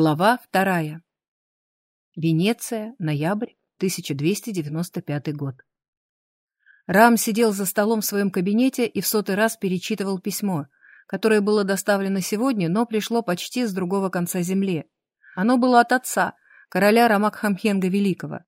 Глава вторая. Венеция, ноябрь, 1295 год. Рам сидел за столом в своем кабинете и в сотый раз перечитывал письмо, которое было доставлено сегодня, но пришло почти с другого конца земли. Оно было от отца, короля Рамакхамхенга Великого.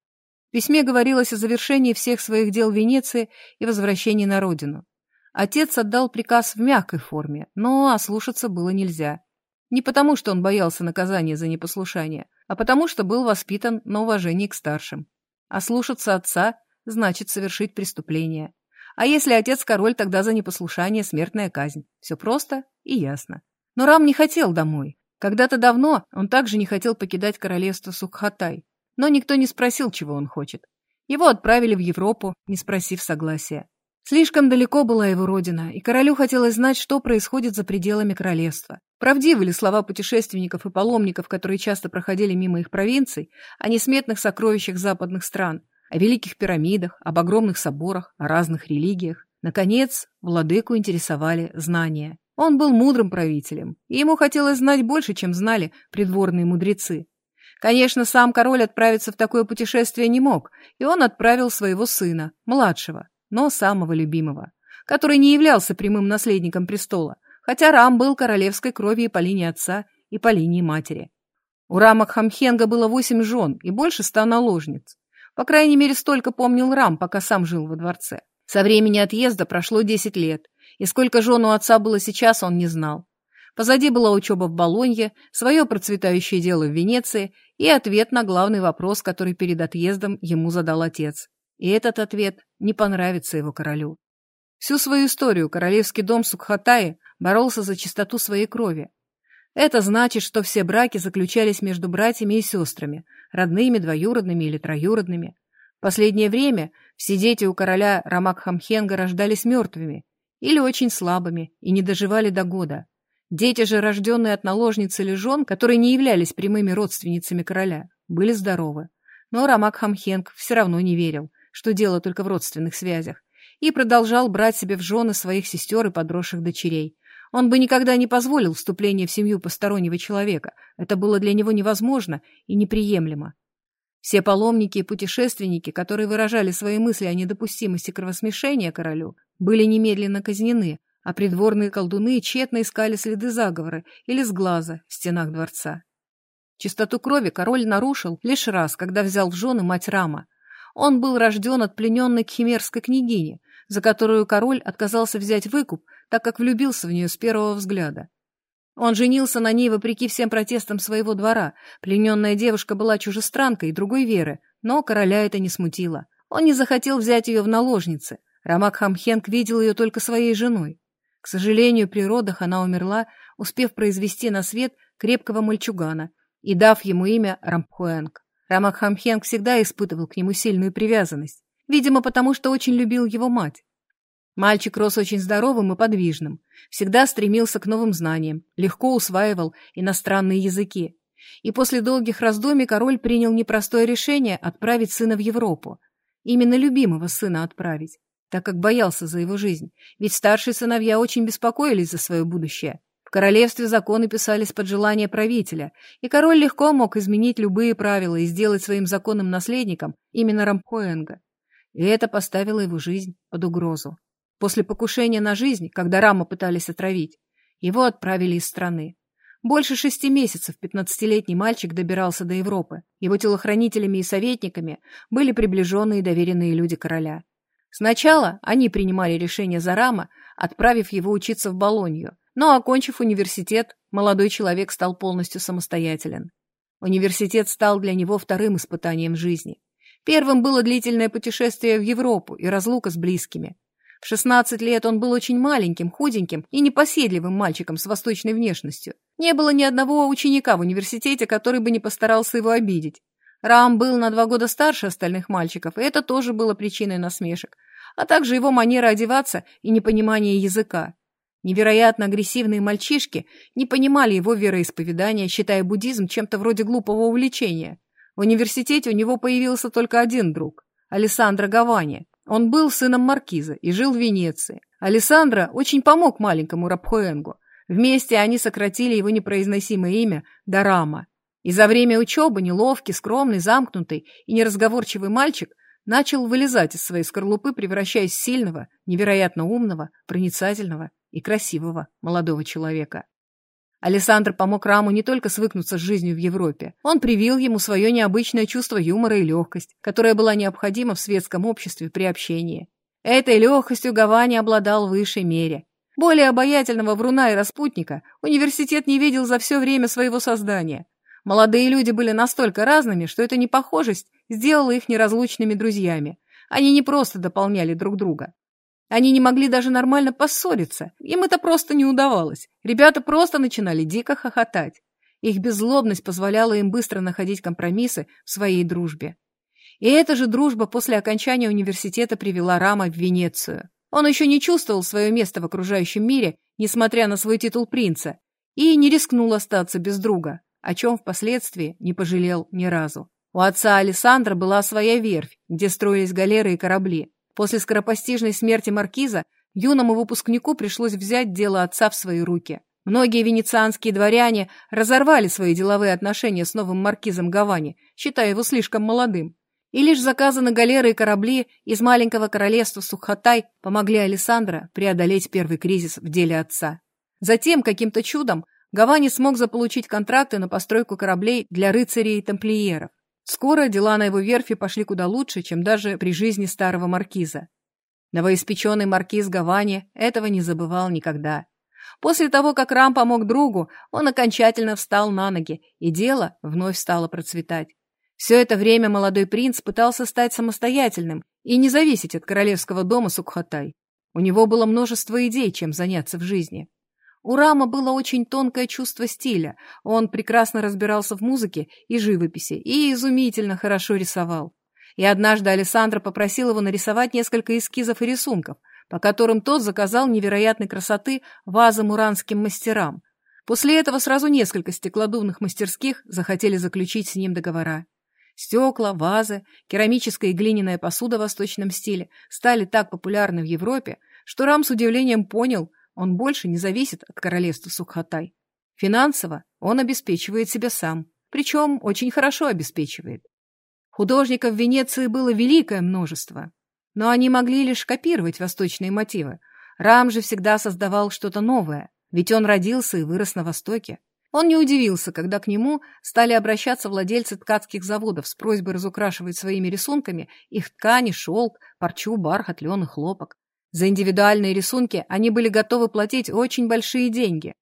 В письме говорилось о завершении всех своих дел в Венеции и возвращении на родину. Отец отдал приказ в мягкой форме, но ослушаться было нельзя. Не потому, что он боялся наказания за непослушание, а потому, что был воспитан на уважении к старшим. А слушаться отца значит совершить преступление. А если отец король, тогда за непослушание смертная казнь. Все просто и ясно. Но Рам не хотел домой. Когда-то давно он также не хотел покидать королевство Сукхатай. Но никто не спросил, чего он хочет. Его отправили в Европу, не спросив согласия. Слишком далеко была его родина, и королю хотелось знать, что происходит за пределами королевства. Правдивы ли слова путешественников и паломников, которые часто проходили мимо их провинций, о несметных сокровищах западных стран, о великих пирамидах, об огромных соборах, о разных религиях? Наконец, владыку интересовали знания. Он был мудрым правителем, и ему хотелось знать больше, чем знали придворные мудрецы. Конечно, сам король отправиться в такое путешествие не мог, и он отправил своего сына, младшего, но самого любимого, который не являлся прямым наследником престола, хотя Рам был королевской крови и по линии отца, и по линии матери. У Рама Хамхенга было восемь жен и больше ста наложниц. По крайней мере, столько помнил Рам, пока сам жил во дворце. Со времени отъезда прошло десять лет, и сколько жен у отца было сейчас, он не знал. Позади была учеба в Болонье, свое процветающее дело в Венеции и ответ на главный вопрос, который перед отъездом ему задал отец. И этот ответ не понравится его королю. Всю свою историю королевский дом Сукхатаи боролся за чистоту своей крови. Это значит, что все браки заключались между братьями и сестрами, родными, двоюродными или троюродными. В последнее время все дети у короля Рамакхамхенга рождались мертвыми или очень слабыми и не доживали до года. Дети же, рожденные от наложниц или жен, которые не являлись прямыми родственницами короля, были здоровы. Но Рамакхамхенг все равно не верил, что дело только в родственных связях, и продолжал брать себе в жены своих сестер и подросших дочерей. Он бы никогда не позволил вступления в семью постороннего человека. Это было для него невозможно и неприемлемо. Все паломники и путешественники, которые выражали свои мысли о недопустимости кровосмешения королю, были немедленно казнены, а придворные колдуны тщетно искали следы заговора или сглаза в стенах дворца. Чистоту крови король нарушил лишь раз, когда взял в жены мать Рама, он был рожден от плененной кхимерской княгини, за которую король отказался взять выкуп, так как влюбился в нее с первого взгляда. Он женился на ней вопреки всем протестам своего двора. Плененная девушка была чужестранкой и другой веры, но короля это не смутило. Он не захотел взять ее в наложницы. Рамак Хамхенг видел ее только своей женой. К сожалению, при родах она умерла, успев произвести на свет крепкого мальчугана и дав ему имя Рампхуэнг. Рамакхамхенг всегда испытывал к нему сильную привязанность, видимо, потому что очень любил его мать. Мальчик рос очень здоровым и подвижным, всегда стремился к новым знаниям, легко усваивал иностранные языки. И после долгих раздумий король принял непростое решение отправить сына в Европу. Именно любимого сына отправить, так как боялся за его жизнь, ведь старшие сыновья очень беспокоились за свое будущее. В королевстве законы писались под желание правителя, и король легко мог изменить любые правила и сделать своим законным наследником именно Рамхоэнга. И это поставило его жизнь под угрозу. После покушения на жизнь, когда Рама пытались отравить, его отправили из страны. Больше шести месяцев пятнадцатилетний мальчик добирался до Европы. Его телохранителями и советниками были приближенные и доверенные люди короля. Сначала они принимали решение за Рама, отправив его учиться в Болонью, но, окончив университет, молодой человек стал полностью самостоятелен. Университет стал для него вторым испытанием жизни. Первым было длительное путешествие в Европу и разлука с близкими. В 16 лет он был очень маленьким, худеньким и непоседливым мальчиком с восточной внешностью. Не было ни одного ученика в университете, который бы не постарался его обидеть. Рам был на два года старше остальных мальчиков, и это тоже было причиной насмешек, а также его манера одеваться и непонимание языка. Невероятно агрессивные мальчишки не понимали его вероисповедания, считая буддизм чем-то вроде глупого увлечения. В университете у него появился только один друг – Алессандро Гавани. Он был сыном маркиза и жил в Венеции. Алессандро очень помог маленькому Рабхуэнгу. Вместе они сократили его непроизносимое имя Дарама. И за время учебы неловкий, скромный, замкнутый и неразговорчивый мальчик начал вылезать из своей скорлупы, превращаясь в сильного, невероятно умного, проницательного и красивого молодого человека. Александр помог Раму не только свыкнуться с жизнью в Европе, он привил ему свое необычное чувство юмора и легкость, которое была необходима в светском обществе при общении. Этой легкостью Гавани обладал в высшей мере. Более обаятельного вруна и распутника университет не видел за все время своего создания. Молодые люди были настолько разными, что эта непохожесть сделала их неразлучными друзьями. Они не просто дополняли друг друга. Они не могли даже нормально поссориться. Им это просто не удавалось. Ребята просто начинали дико хохотать. Их беззлобность позволяла им быстро находить компромиссы в своей дружбе. И эта же дружба после окончания университета привела Рама в Венецию. Он еще не чувствовал свое место в окружающем мире, несмотря на свой титул принца, и не рискнул остаться без друга, о чем впоследствии не пожалел ни разу. У отца Александра была своя верфь, где строились галеры и корабли. После скоропостижной смерти маркиза юному выпускнику пришлось взять дело отца в свои руки. Многие венецианские дворяне разорвали свои деловые отношения с новым маркизом Гавани, считая его слишком молодым. И лишь заказы на галеры и корабли из маленького королевства Сухотай помогли Александра преодолеть первый кризис в деле отца. Затем, каким-то чудом, Гавани смог заполучить контракты на постройку кораблей для рыцарей и тамплиеров. Скоро дела на его верфи пошли куда лучше, чем даже при жизни старого маркиза. Новоиспеченный маркиз Гавани этого не забывал никогда. После того, как Рам помог другу, он окончательно встал на ноги, и дело вновь стало процветать. Все это время молодой принц пытался стать самостоятельным и не зависеть от королевского дома Сукхатай. У него было множество идей, чем заняться в жизни. У Рама было очень тонкое чувство стиля, он прекрасно разбирался в музыке и живописи и изумительно хорошо рисовал. И однажды Александра попросил его нарисовать несколько эскизов и рисунков, по которым тот заказал невероятной красоты вазы муранским мастерам. После этого сразу несколько стеклодувных мастерских захотели заключить с ним договора. Стекла, вазы, керамическая и глиняная посуда в восточном стиле стали так популярны в Европе, что Рам с удивлением понял, он больше не зависит от королевства Сукхатай. Финансово он обеспечивает себя сам, причем очень хорошо обеспечивает. Художников в Венеции было великое множество, но они могли лишь копировать восточные мотивы. Рам же всегда создавал что-то новое, ведь он родился и вырос на Востоке. Он не удивился, когда к нему стали обращаться владельцы ткацких заводов с просьбой разукрашивать своими рисунками их ткани, шелк, парчу, бархат, лен и хлопок. За индивидуальные рисунки они были готовы платить очень большие деньги.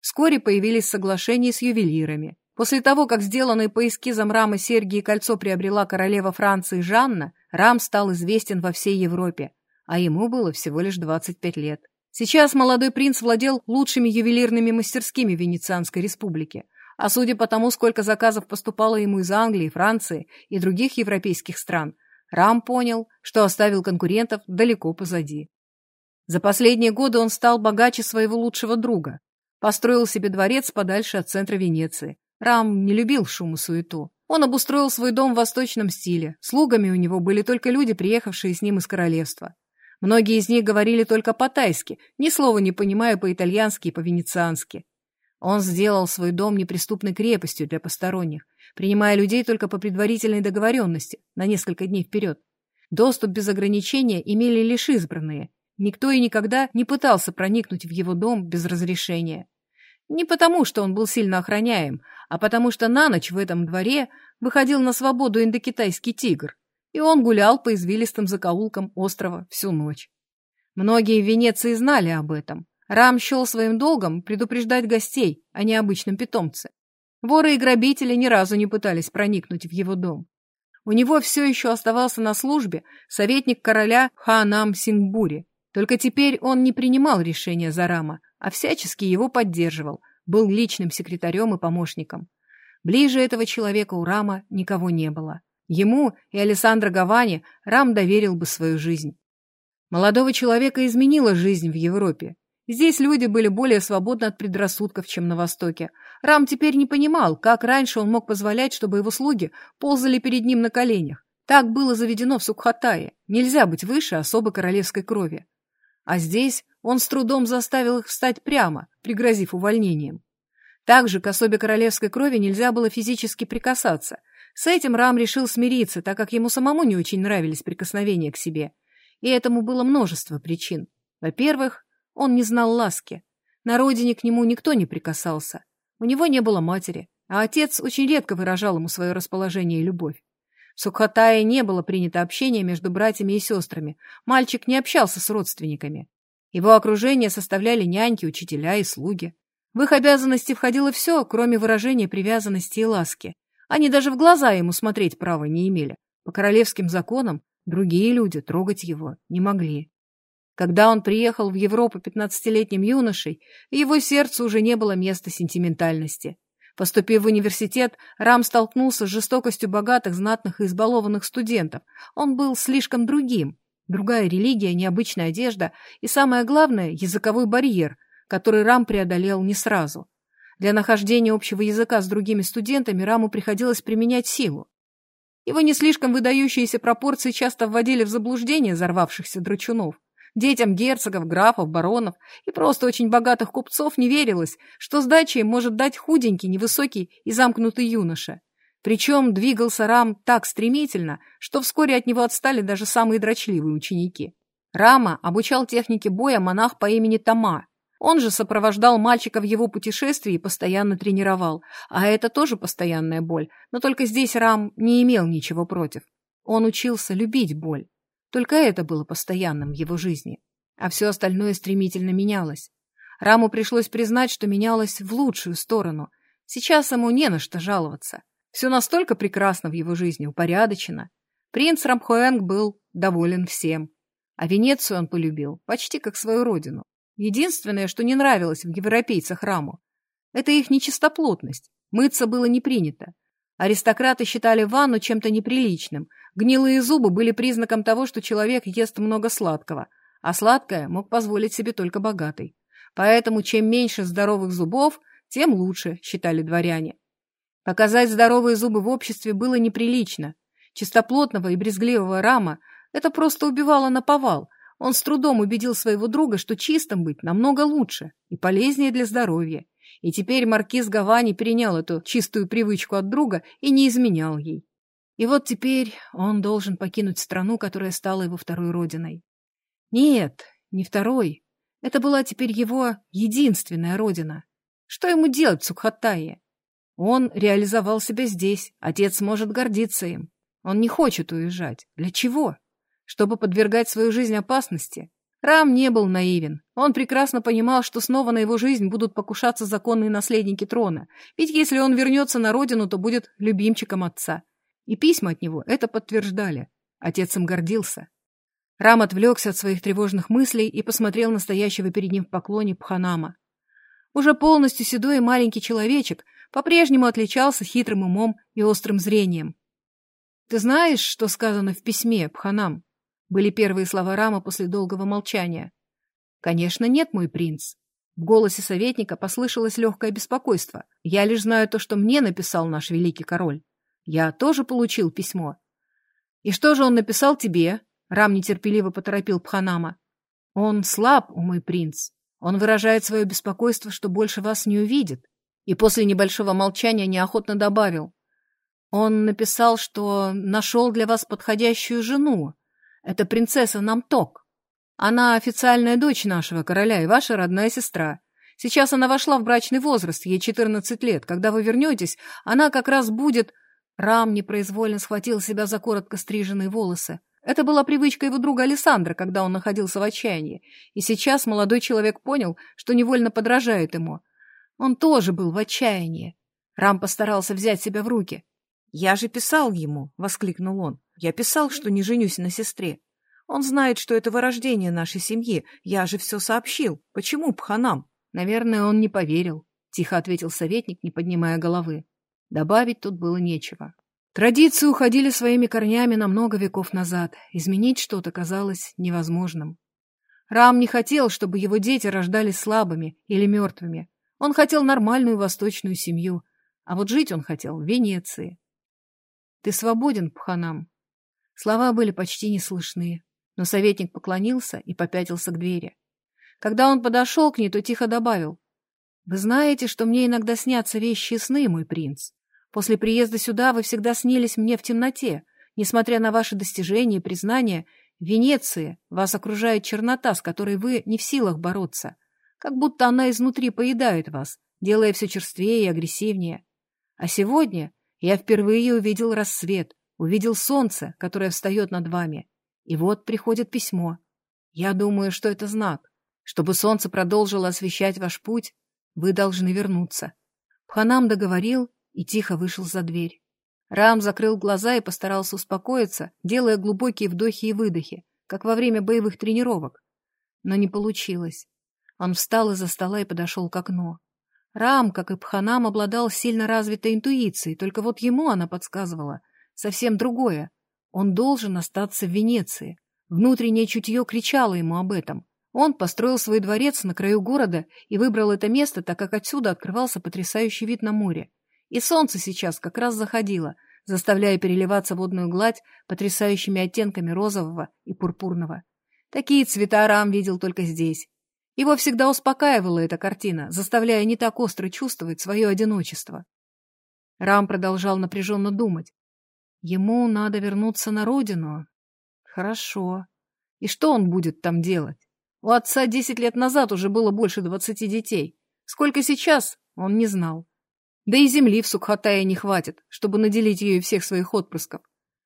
Вскоре появились соглашения с ювелирами. После того, как сделанные по эскизам рамы серьги и кольцо приобрела королева Франции Жанна, рам стал известен во всей Европе, а ему было всего лишь 25 лет. Сейчас молодой принц владел лучшими ювелирными мастерскими Венецианской республики, а судя по тому, сколько заказов поступало ему из Англии, Франции и других европейских стран, Рам понял, что оставил конкурентов далеко позади. За последние годы он стал богаче своего лучшего друга. Построил себе дворец подальше от центра Венеции. Рам не любил шум и суету. Он обустроил свой дом в восточном стиле. Слугами у него были только люди, приехавшие с ним из королевства. Многие из них говорили только по-тайски, ни слова не понимая по-итальянски и по-венециански. Он сделал свой дом неприступной крепостью для посторонних, принимая людей только по предварительной договоренности на несколько дней вперед. Доступ без ограничения имели лишь избранные, Никто и никогда не пытался проникнуть в его дом без разрешения. Не потому, что он был сильно охраняем, а потому что на ночь в этом дворе выходил на свободу индокитайский тигр, и он гулял по извилистым закоулкам острова всю ночь. Многие в Венеции знали об этом. Рам счел своим долгом предупреждать гостей о необычном питомце. Воры и грабители ни разу не пытались проникнуть в его дом. У него все еще оставался на службе советник короля Хаанам Сингбури, только теперь он не принимал решения за Рама, а всячески его поддерживал, был личным секретарем и помощником. Ближе этого человека у Рама никого не было. Ему и Александро Гавани Рам доверил бы свою жизнь. Молодого человека изменила жизнь в Европе. Здесь люди были более свободны от предрассудков, чем на Востоке. Рам теперь не понимал, как раньше он мог позволять, чтобы его слуги ползали перед ним на коленях. Так было заведено в Сукхатае. Нельзя быть выше особо королевской крови. А здесь он с трудом заставил их встать прямо, пригрозив увольнением. Также к особе королевской крови нельзя было физически прикасаться. С этим Рам решил смириться, так как ему самому не очень нравились прикосновения к себе. И этому было множество причин. Во-первых, он не знал ласки. На родине к нему никто не прикасался. У него не было матери, а отец очень редко выражал ему свое расположение и любовь. В не было принято общение между братьями и сестрами. Мальчик не общался с родственниками. Его окружение составляли няньки, учителя и слуги. В их обязанности входило все, кроме выражения привязанности и ласки. Они даже в глаза ему смотреть права не имели. По королевским законам другие люди трогать его не могли. Когда он приехал в Европу пятнадцатилетним юношей, его сердцу уже не было места сентиментальности. Поступив в университет, Рам столкнулся с жестокостью богатых, знатных и избалованных студентов. Он был слишком другим. Другая религия, необычная одежда и, самое главное, языковой барьер, который Рам преодолел не сразу. Для нахождения общего языка с другими студентами Раму приходилось применять силу. Его не слишком выдающиеся пропорции часто вводили в заблуждение взорвавшихся драчунов. Детям герцогов, графов, баронов и просто очень богатых купцов не верилось, что сдачи им может дать худенький, невысокий и замкнутый юноша. Причем двигался Рам так стремительно, что вскоре от него отстали даже самые дрочливые ученики. Рама обучал технике боя монах по имени Тома. Он же сопровождал мальчика в его путешествии и постоянно тренировал. А это тоже постоянная боль, но только здесь Рам не имел ничего против. Он учился любить боль. Только это было постоянным в его жизни. А все остальное стремительно менялось. Раму пришлось признать, что менялось в лучшую сторону. Сейчас ему не на что жаловаться. Все настолько прекрасно в его жизни, упорядочено. Принц Рамхоэнг был доволен всем. А Венецию он полюбил, почти как свою родину. Единственное, что не нравилось в европейцах Раму, это их нечистоплотность. Мыться было не принято. Аристократы считали ванну чем-то неприличным, Гнилые зубы были признаком того, что человек ест много сладкого, а сладкое мог позволить себе только богатый. Поэтому чем меньше здоровых зубов, тем лучше, считали дворяне. Показать здоровые зубы в обществе было неприлично. Чистоплотного и брезгливого Рама это просто убивало на повал. Он с трудом убедил своего друга, что чистым быть намного лучше и полезнее для здоровья. И теперь маркиз Гавани перенял эту чистую привычку от друга и не изменял ей. И вот теперь он должен покинуть страну, которая стала его второй родиной. Нет, не второй. Это была теперь его единственная родина. Что ему делать в Сукхатае? Он реализовал себя здесь, отец может гордиться им. Он не хочет уезжать. Для чего? Чтобы подвергать свою жизнь опасности? Рам не был наивен. Он прекрасно понимал, что снова на его жизнь будут покушаться законные наследники трона. Ведь если он вернется на родину, то будет любимчиком отца. И письма от него это подтверждали. Отец им гордился. Рам отвлекся от своих тревожных мыслей и посмотрел на стоящего перед ним в поклоне Пханама. Уже полностью седой маленький человечек по-прежнему отличался хитрым умом и острым зрением. «Ты знаешь, что сказано в письме, Пханам?» Были первые слова Рама после долгого молчания. «Конечно, нет, мой принц». В голосе советника послышалось легкое беспокойство. «Я лишь знаю то, что мне написал наш великий король». Я тоже получил письмо. И что же он написал тебе? Рам нетерпеливо поторопил Пханама. Он слаб, о мой принц. Он выражает свое беспокойство, что больше вас не увидит. И после небольшого молчания неохотно добавил. Он написал, что нашел для вас подходящую жену. Это принцесса Намток. Она официальная дочь нашего короля и ваша родная сестра. Сейчас она вошла в брачный возраст, ей 14 лет. Когда вы вернетесь, она как раз будет Рам непроизвольно схватил себя за коротко стриженные волосы. Это была привычка его друга Александра, когда он находился в отчаянии, и сейчас молодой человек понял, что невольно подражает ему. Он тоже был в отчаянии. Рам постарался взять себя в руки. «Я же писал ему!» — воскликнул он. «Я писал, что не женюсь на сестре. Он знает, что это вырождение нашей семьи. Я же все сообщил. Почему пханам?» «Наверное, он не поверил», — тихо ответил советник, не поднимая головы. Добавить тут было нечего. Традиции уходили своими корнями на много веков назад. Изменить что-то казалось невозможным. Рам не хотел, чтобы его дети рождались слабыми или мертвыми. Он хотел нормальную восточную семью, а вот жить он хотел в Венеции. «Ты свободен, Пханам». Слова были почти не слышны, но советник поклонился и попятился к двери. Когда он подошел к ней, то тихо добавил. Вы знаете, что мне иногда снятся вещи и сны, мой принц. После приезда сюда вы всегда снились мне в темноте. Несмотря на ваши достижения и признания, в Венеции вас окружает чернота, с которой вы не в силах бороться. Как будто она изнутри поедает вас, делая все черствее и агрессивнее. А сегодня я впервые увидел рассвет, увидел солнце, которое встает над вами. И вот приходит письмо. Я думаю, что это знак. Чтобы солнце продолжило освещать ваш путь, вы должны вернуться. Пханам договорил и тихо вышел за дверь. Рам закрыл глаза и постарался успокоиться, делая глубокие вдохи и выдохи, как во время боевых тренировок. Но не получилось. Он встал из-за стола и подошел к окну. Рам, как и Пханам, обладал сильно развитой интуицией, только вот ему она подсказывала совсем другое. Он должен остаться в Венеции. Внутреннее чутье кричало ему об этом. Он построил свой дворец на краю города и выбрал это место, так как отсюда открывался потрясающий вид на море. И солнце сейчас как раз заходило, заставляя переливаться водную гладь потрясающими оттенками розового и пурпурного. Такие цвета Рам видел только здесь. Его всегда успокаивала эта картина, заставляя не так остро чувствовать свое одиночество. Рам продолжал напряженно думать. Ему надо вернуться на родину. Хорошо. И что он будет там делать? У отца десять лет назад уже было больше двадцати детей. Сколько сейчас, он не знал. Да и земли в Сукхатае не хватит, чтобы наделить и всех своих отпрысков.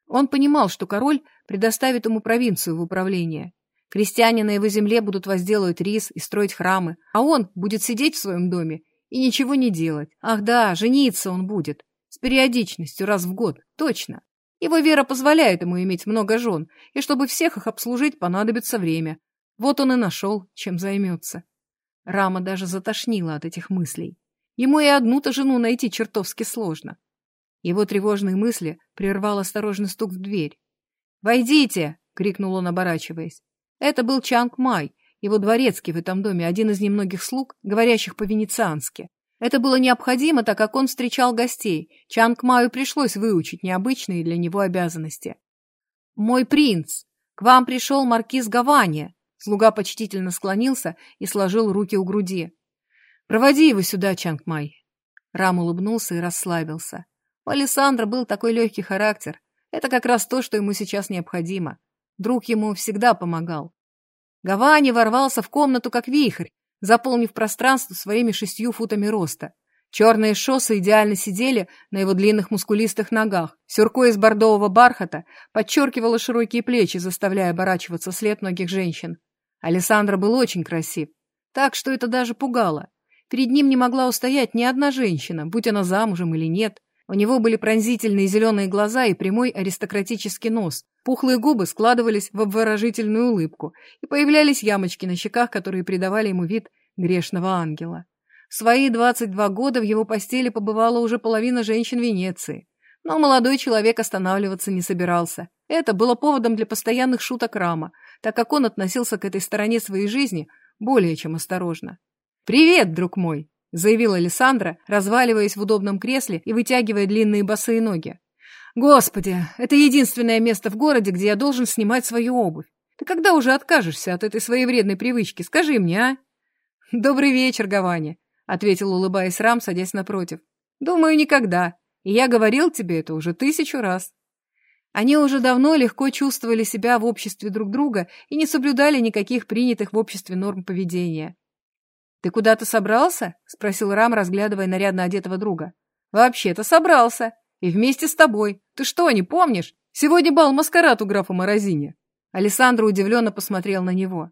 Он понимал, что король предоставит ему провинцию в управление, Крестьяне на его земле будут возделывать рис и строить храмы, а он будет сидеть в своем доме и ничего не делать. Ах да, жениться он будет. С периодичностью раз в год, точно. Его вера позволяет ему иметь много жен, и чтобы всех их обслужить, понадобится время. Вот он и нашел, чем займется. Рама даже затошнила от этих мыслей. Ему и одну-то жену найти чертовски сложно. Его тревожные мысли прервал осторожный стук в дверь. «Войдите!» — крикнул он, оборачиваясь. Это был Чанг Май, его дворецкий в этом доме, один из немногих слуг, говорящих по-венециански. Это было необходимо, так как он встречал гостей. Чанг Маю пришлось выучить необычные для него обязанности. «Мой принц! К вам пришел маркиз Гавани!» Слуга почтительно склонился и сложил руки у груди. «Проводи его сюда, Чанг Май!» Рам улыбнулся и расслабился. У Александра был такой легкий характер. Это как раз то, что ему сейчас необходимо. Друг ему всегда помогал. Гавани ворвался в комнату как вихрь, заполнив пространство своими шестью футами роста. Черные шоссы идеально сидели на его длинных мускулистых ногах. Сюрко из бордового бархата подчеркивало широкие плечи, заставляя оборачиваться след многих женщин. Александра был очень красив, так что это даже пугало. Перед ним не могла устоять ни одна женщина, будь она замужем или нет. У него были пронзительные зеленые глаза и прямой аристократический нос. Пухлые губы складывались в обворожительную улыбку, и появлялись ямочки на щеках, которые придавали ему вид грешного ангела. В свои 22 года в его постели побывала уже половина женщин Венеции. Но молодой человек останавливаться не собирался. Это было поводом для постоянных шуток Рама, так как он относился к этой стороне своей жизни более чем осторожно. «Привет, друг мой!» — заявила Александра, разваливаясь в удобном кресле и вытягивая длинные босые ноги. «Господи, это единственное место в городе, где я должен снимать свою обувь. Ты когда уже откажешься от этой своей вредной привычки? Скажи мне, а?» «Добрый вечер, Гавани», — ответил, улыбаясь Рам, садясь напротив. «Думаю, никогда. И я говорил тебе это уже тысячу раз». Они уже давно легко чувствовали себя в обществе друг друга и не соблюдали никаких принятых в обществе норм поведения. «Ты куда-то собрался?» — спросил Рам, разглядывая нарядно одетого друга. «Вообще-то собрался. И вместе с тобой. Ты что, не помнишь? Сегодня бал маскарад у графа Морозини». Александр удивленно посмотрел на него.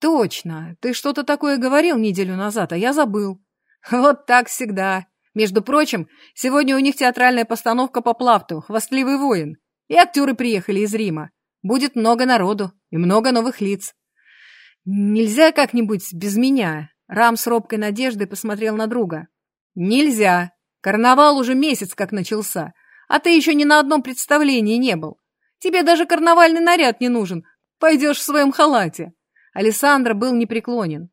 «Точно. Ты что-то такое говорил неделю назад, а я забыл». «Вот так всегда. Между прочим, сегодня у них театральная постановка по Плавту «Хвастливый воин». И актеры приехали из Рима. Будет много народу и много новых лиц. Нельзя как-нибудь без меня?» Рам с робкой надеждой посмотрел на друга. «Нельзя. Карнавал уже месяц как начался, а ты еще ни на одном представлении не был. Тебе даже карнавальный наряд не нужен. Пойдешь в своем халате». Александра был непреклонен.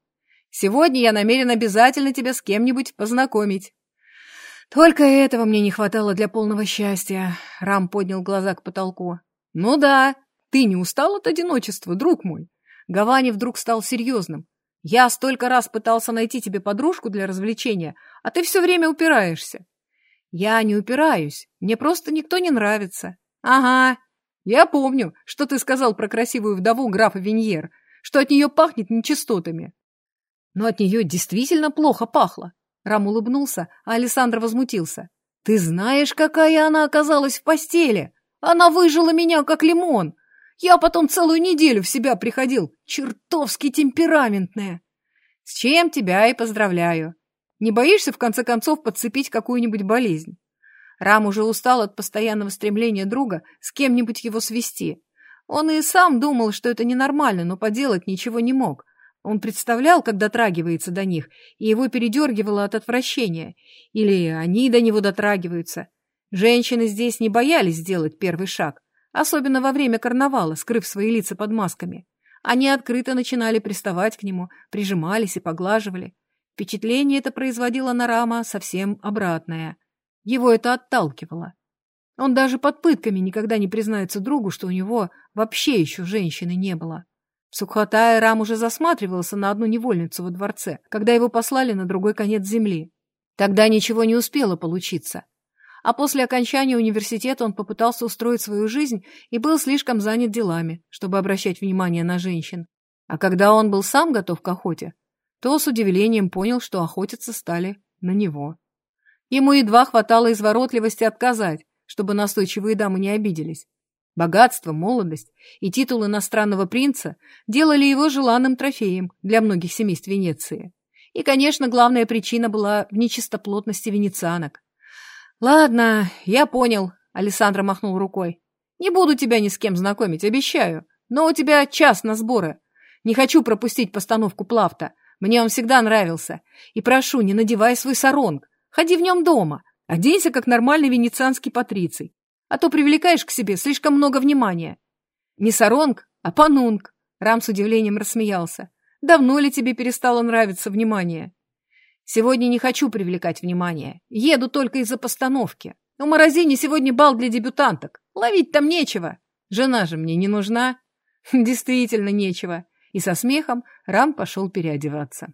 «Сегодня я намерен обязательно тебя с кем-нибудь познакомить». «Только этого мне не хватало для полного счастья», — Рам поднял глаза к потолку. «Ну да, ты не устал от одиночества, друг мой?» Гавани вдруг стал серьезным. Я столько раз пытался найти тебе подружку для развлечения, а ты все время упираешься. Я не упираюсь, мне просто никто не нравится. Ага, я помню, что ты сказал про красивую вдову графа Виньер, что от нее пахнет нечистотами. Но от нее действительно плохо пахло. Рам улыбнулся, а Александр возмутился. Ты знаешь, какая она оказалась в постели? Она выжила меня, как лимон. Я потом целую неделю в себя приходил, чертовски темпераментная. С чем тебя и поздравляю. Не боишься, в конце концов, подцепить какую-нибудь болезнь? Рам уже устал от постоянного стремления друга с кем-нибудь его свести. Он и сам думал, что это ненормально, но поделать ничего не мог. Он представлял, как дотрагивается до них, и его передергивало от отвращения. Или они до него дотрагиваются. Женщины здесь не боялись сделать первый шаг особенно во время карнавала, скрыв свои лица под масками. Они открыто начинали приставать к нему, прижимались и поглаживали. Впечатление это производило на Рама совсем обратное. Его это отталкивало. Он даже под пытками никогда не признается другу, что у него вообще еще женщины не было. В Сукхатае Рам уже засматривался на одну невольницу во дворце, когда его послали на другой конец земли. Тогда ничего не успело получиться а после окончания университета он попытался устроить свою жизнь и был слишком занят делами, чтобы обращать внимание на женщин. А когда он был сам готов к охоте, то с удивлением понял, что охотиться стали на него. Ему едва хватало изворотливости отказать, чтобы настойчивые дамы не обиделись. Богатство, молодость и титул иностранного принца делали его желанным трофеем для многих семейств Венеции. И, конечно, главная причина была в нечистоплотности венецианок. «Ладно, я понял», — Александра махнул рукой. «Не буду тебя ни с кем знакомить, обещаю. Но у тебя час на сборы. Не хочу пропустить постановку Плавта. Мне он всегда нравился. И прошу, не надевай свой саронг. Ходи в нем дома. Оденься, как нормальный венецианский патриций. А то привлекаешь к себе слишком много внимания». «Не саронг, а панунг», — Рам с удивлением рассмеялся. «Давно ли тебе перестало нравиться внимание?» Сегодня не хочу привлекать внимание. Еду только из-за постановки. У Морозини сегодня бал для дебютанток. Ловить там нечего. Жена же мне не нужна. Действительно нечего. И со смехом Рам пошел переодеваться.